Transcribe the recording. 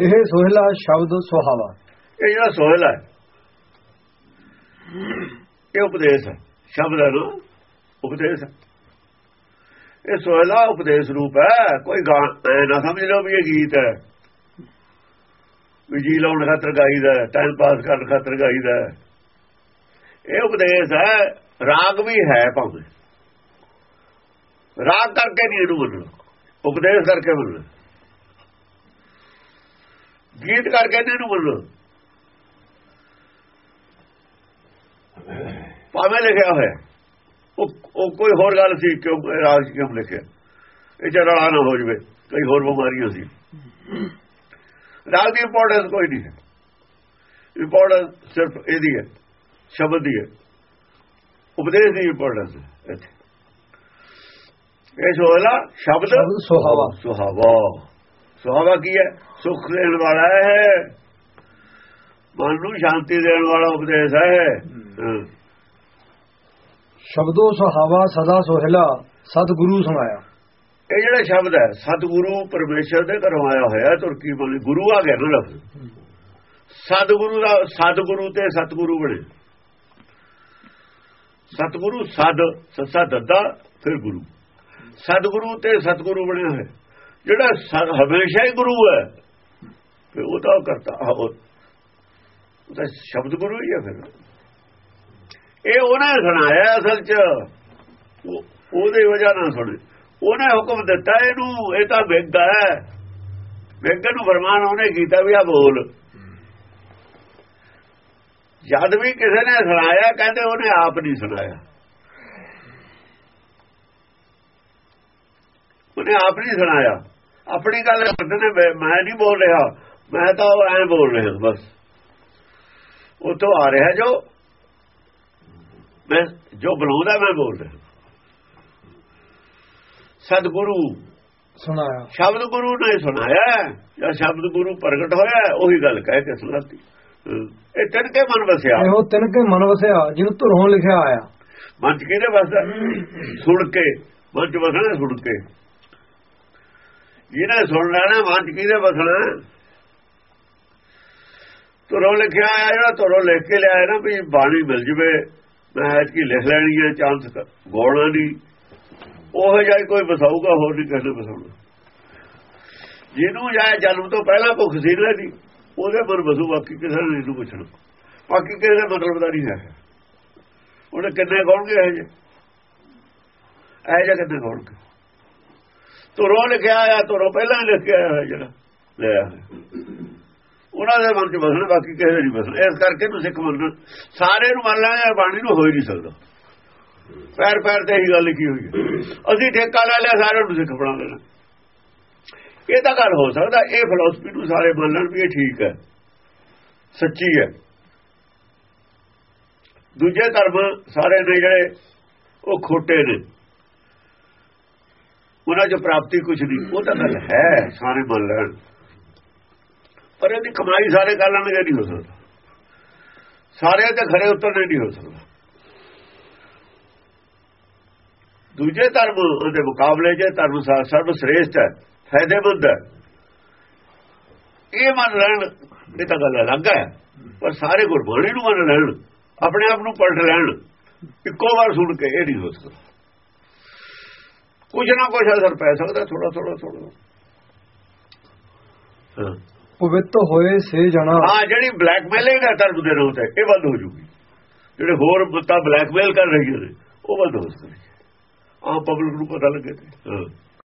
ਇਹ ਸੋਹਿਲਾ ਸ਼ਬਦ ਸੁਹਾਵਾ। ਇਹ ਜਿਹੜਾ ਸੋਹਲ ਇਹ ਉਪਦੇਸ਼ ਹੈ, ਸ਼ਬਦ ਹੈ ਉਪਦੇਸ਼ ਇਹ ਸੋਹਲਾ ਉਪਦੇਸ਼ ਰੂਪ ਹੈ, ਕੋਈ ਗਾਣ ਨਾ ਸਮਝ ਲਓ ਵੀ ਇਹ ਗੀਤ ਹੈ। ਵੀ ਜੀ ਲਾਉਣ ਖਾਤਰ ਗਾਈਦਾ ਟਾਈਮ ਪਾਸ ਕਰਨ ਖਾਤਰ ਗਾਈਦਾ ਇਹ ਉਪਦੇਸ਼ ਹੈ, ਰਾਗ ਵੀ ਹੈ ਭਾਵੇਂ। ਰਾਗ ਕਰਕੇ ਨਹੀਂ ਇਹਨੂੰ ਮੰਨਣਾ। ਉਪਦੇਸ਼ ਕਰਕੇ ਮੰਨਣਾ। ਗੀਤ ਕਰਕੇ ਨਹੀਂ ਇਹਨੂੰ ਮੰਨਣਾ ਭਾਵੇਂ ਲਿਖਿਆ ਹੋਇਆ ਉਹ ਕੋਈ ਹੋਰ ਗੱਲ ਸੀ ਕਿਉਂ ਚ ਕਿਉਂ ਲਿਖਿਆ? ਇਹ ਜਰਾ ਨਾ ਹੋ ਜਵੇ ਕਈ ਹੋਰ ਬਿਮਾਰੀਆਂ ਸੀ। ਰਾਗ ਦੀ ਇੰਪੋਰਟੈਂਸ ਕੋਈ ਨਹੀਂ ਹੈ। ਇੰਪੋਰਟੈਂਸ ਸਿਰਫ ਇਹਦੀ ਹੈ ਸ਼ਬਦ ਦੀ ਹੈ। ਉਪਦੇਸ਼ ਦੀ ਇੰਪੋਰਟੈਂਸ ਹੈ ਇੱਥੇ। ਇਹ ਸੋਹਲਾ ਸ਼ਬਦ ਸੁਹਾਵਾ। ਸੁਹਾਵਾ। ਸੁਹਾਵਾ ਕੀ ਹੈ? ਸੁਖ ਦੇਣ ਵਾਲਾ ਹੈ। ਮਨ ਨੂੰ ਸ਼ਾਂਤੀ ਦੇਣ ਵਾਲਾ ਉਪਦੇਸ਼ ਹੈ। ਹਾਂ। ਸ਼ਬਦੋ ਸੁਹਾਵਾ ਸਦਾ ਸੋਹਿਲਾ ਸਤਿਗੁਰੂ ਸਮਾਇਆ ਇਹ ਜਿਹੜਾ ਸ਼ਬਦ ਹੈ ਸਤਿਗੁਰੂ ਪਰਮੇਸ਼ਰ ਦੇ ਘਰੋਂ ਆਇਆ ਹੋਇਆ ਤੁਰਕੀ ਬੋਲੀ ਗੁਰੂ ਆ ਗਿਆ ਨਾ ਲਫ਼ਜ਼ ਸਤਿਗੁਰੂ ਦਾ ਸਤਿਗੁਰੂ ਤੇ ਸਤਿਗੁਰੂ ਬਣੇ। ਸਤਿਗੁਰੂ ਸਦ ਸੱਸਾ ਦੱਦਾ ਫਿਰ ਗੁਰੂ। ਸਤਿਗੁਰੂ ਤੇ ਸਤਿਗੁਰੂ ਬਣੇ ਹੋਏ ਜਿਹੜਾ ਹਮੇਸ਼ਾ ਹੀ ਗੁਰੂ ਹੈ ਫਿਰ ਉਹ ਤਾਂ ਉਹ ਕਰਤਾ ਉਹ ਤਾਂ ਸ਼ਬਦ ਗੁਰੂ ਹੀ ਹੈ ਫਿਰ। ਇਹ ਉਹਨੇ ਸੁਣਾਇਆ ਅਸਲ ਚ। ਉਹ- ਉਹਦੇ ਵਜ੍ਹਾ ਨਾਲ ਸੁਣੇ। ਉਹਨੇ ਹੁਕਮ ਦਿੱਤਾ ਇਹਨੂੰ, ਇਹ ਤਾਂ ਵਿਗਾ ਹੈ। ਵਿਗਾ ਨੂੰ ਫਰਮਾਨ ਉਹਨੇ ਕੀਤਾ ਵੀ ਆ ਬੋਲ। ਜਦ ਵੀ ਕਿਸੇ ਨੇ ਸੁਣਾਇਆ, ਕਹਿੰਦੇ ਉਹਨੇ ਆਪ ਨਹੀਂ ਸੁਣਾਇਆ। ਉਹਨੇ ਆਪ ਨਹੀਂ ਸੁਣਾਇਆ। ਆਪਣੀ ਗੱਲ ਕਰਦੇ ਨੇ ਮੈਂ- ਨਹੀਂ ਬੋਲ ਰਿਹਾ। ਮੈਂ ਤਾਂ ਐਂ ਬੋਲ ਰਿਹਾ ਬਸ। ਉਹ ਤੋਂ ਆ ਰਿਹਾ ਜੋ। ਮੈਂ ਜੋ ਬੁਲਾਉਂਦਾ ਮੈਂ ਬੋਲ ਰਿਹਾ। ਸਤਿਗੁਰੂ। ਸੁਣਾਇਆ। ਸ਼ਬਦ ਗੁਰੂ ਨੇ ਸੁਣਾਇਆ। ਜਾਂ ਸ਼ਬਦ ਗੁਰੂ ਪ੍ਰਗਟ ਹੋਇਆ ਉਹੀ ਗੱਲ ਕਹਿ ਕੇ ਸੁਣਾਤੀ। ਇਹ ਤਿੰਨ ਕੇ ਮਨ ਵਸਿਆ। ਇਹੋ ਤਿੰਨ ਕੇ ਮਨ ਵਸਿਆ ਜਿਹਨੂੰ ਧੁਰੋਂ ਲਿਖਿਆ ਆਇਆ। ਮਨ ਚ ਕਿਹਦੇ ਵਸਦਾ? ਸੁਣ ਕੇ। ਮਨ ਚ ਵਸਣਾ ਸੁਣ ਕੇ। ਜਿਹਨੇ ਸੁਣ ਲੈਣਾ ਮਨ ਚ ਕਿਹਦੇ ਵਸਣਾ? ਤੁਰੋਂ ਲਿਖਿਆ ਆਇਆ, ਜਿਹੜਾ ਤੁਰੋਂ ਲਿਖ ਕੇ ਲਿਆਇਆ ਨਾ ਵੀ ਬਾਣੀ ਮਿਲ ਜਵੇ, ਮੈਂ ਐਤ ਕੀ ਲਿਖ ਲੈਣੀ ਹੈ ਚਾਂਸ ਗੋਣਾ ਨਹੀਂ ਉਹ ਜਾਈ ਕੋਈ ਵਸਾਊਗਾ, ਹੋਰ ਨਹੀਂ ਕਿਸੇ ਵਸਾਉਣਾ। ਜਿਹਨੂੰ ਜਾਏ ਜਨਮ ਤੋਂ ਪਹਿਲਾਂ ਭੁੱਖ ਸੀ ਨਾ ਉਹਦੇ ਮਨ ਵਸੂ, ਬਾਕੀ ਕਿਸੇ ਨੇ ਨਹੀਂ ਪੁੱਛਣਾ। ਬਾਕੀ ਕਿਸੇ ਦਾ ਮਤਲਬ ਦਾ ਨਹੀਂ ਹੈ ਉਹਨੇ ਕਿੰਨੇ ਕਹੋਗੇ ਇਹ ਜੇ ਇਹ ਜੇ ਕਿੰਨੇ ਕਹੋਗੇ ਤੁਰੋਂ ਲਿਖਿਆ ਆਇਆ ਤੁਰੋਂ ਪਹਿਲਾਂ ਹੀ ਲਿਖ ਜਿਹੜਾ। ਲਿਆ ਉਹਨਾਂ ਦੇ ਮਨ ਚ ਬਸਣ ਬਾਕੀ ਕਿਸੇ ਦੇ ਨਹੀਂ ਬਸਣ ਇਸ ਕਰਕੇ ਨੂੰ ਸਿੱਖ ਮੰਨਣ। ਸਾਰੇ ਨੂੰ ਮੰਨ ਲਾਂਗੇ ਬਾਣੀ ਨੂੰ ਹੋ ਹੀ ਨਹੀਂ ਸਕਦਾ। ਪੈਰ ਪੈਰ ਤੇ ਹੀ ਗੱਲ ਲਿਖੀ ਹੋਈ ਅਸੀਂ ਠੇਕਾ ਲੈ ਲਿਆ, ਸਾਰਿਆਂ ਨੂੰ ਸਿੱਖ ਬਣਾ ਲੈਣਾ। ਇਹ ਤਾਂ ਗੱਲ ਹੋ ਸਕਦਾ, ਇਹ ਫਿਲਾਸਫੀ ਨੂੰ ਸਾਰੇ ਮੰਨਣ ਵੀ ਇਹ ਠੀਕ ਹੈ। ਸੱਚੀ ਹੈ। ਦੂਜੇ ਧਰਮ ਸਾਰੇ ਨੇ ਜਿਹੜੇ, ਉਹ ਖੋਟੇ ਨੇ। ਉਹਨਾਂ 'ਚ ਪ੍ਰਾਪਤੀ ਕੁਝ ਨਹੀਂ। ਉਹ ਤਾਂ ਗੱਲ ਹੈ, ਸਾਰੇ ਮੰਨ ਲੈਣ। ਪਰ ਇਹਦੀ ਕਮਾਈ ਸਾਰੇ ਕਰ ਲੈਣਗੇ ਨਹੀਂ ਹੋ ਸਕਦਾ। ਸਾਰੇ ਤੇ ਖਰੇ ਉਤਰਨੇ ਨਹੀਂ ਹੋ ਸਕਦਾ। ਦੂਜੇ ਧਰਮ ਦੇ ਮੁਕਾਬਲੇ 'ਚ ਧਰਮ ਸਾ- ਸਰਬ ਸ੍ਰੇਸ਼ਟ ਹੈ, ਫਾਇਦੇਮੰਦ ਹੈ। ਇਹ ਮੰਨ ਲੈਣ, ਇਹ ਤਾਂ ਗੱਲ ਅਲੱਗ ਹੈ। ਪਰ ਸਾਰੇ ਗੁਰਬਾਣੀ ਨੂੰ ਮੰਨ ਲੈਣ, ਆਪਣੇ ਆਪ ਨੂੰ ਪਲਟ ਲੈਣ। ਇੱਕੋ ਵਾਰ ਸੁਣ ਕੇ ਇਹ ਨਹੀਂ ਹੋ ਸਕਦਾ। ਕੁਝ ਨਾ ਕੁਝ ਅਸਰ ਪੈ ਸਕਦਾ ਥੋੜਾ ਥੋੜਾ ਥੋੜਾ ਹਾਂ। ਪਵਿੱਤ ਹੋਏ ਸੇ ਜਣਾ। ਹਾਂ ਜਿਹੜੀ ਬਲੈਕਮੇਲਿੰਗ ਹੈ ਧਰਮ ਦੇ ਰੂਪ ਤੇ ਇਹ ਬੰਦ ਹੋ ਜੂਗੀ। ਜਿਹੜੇ ਹੋਰ ਮਤਾ ਬਲੈਕਮੇਲ ਕਰ ਰਹੀਆਂ ਨੇ ਉਹ ਬੰਦ ਹੋ ਸਕਣਗੇ ਆਮ ਪਬਲਿਕ ਨੂੰ ਪਤਾ ਲੱਗੇ ਤੇ। ਹਾਂ।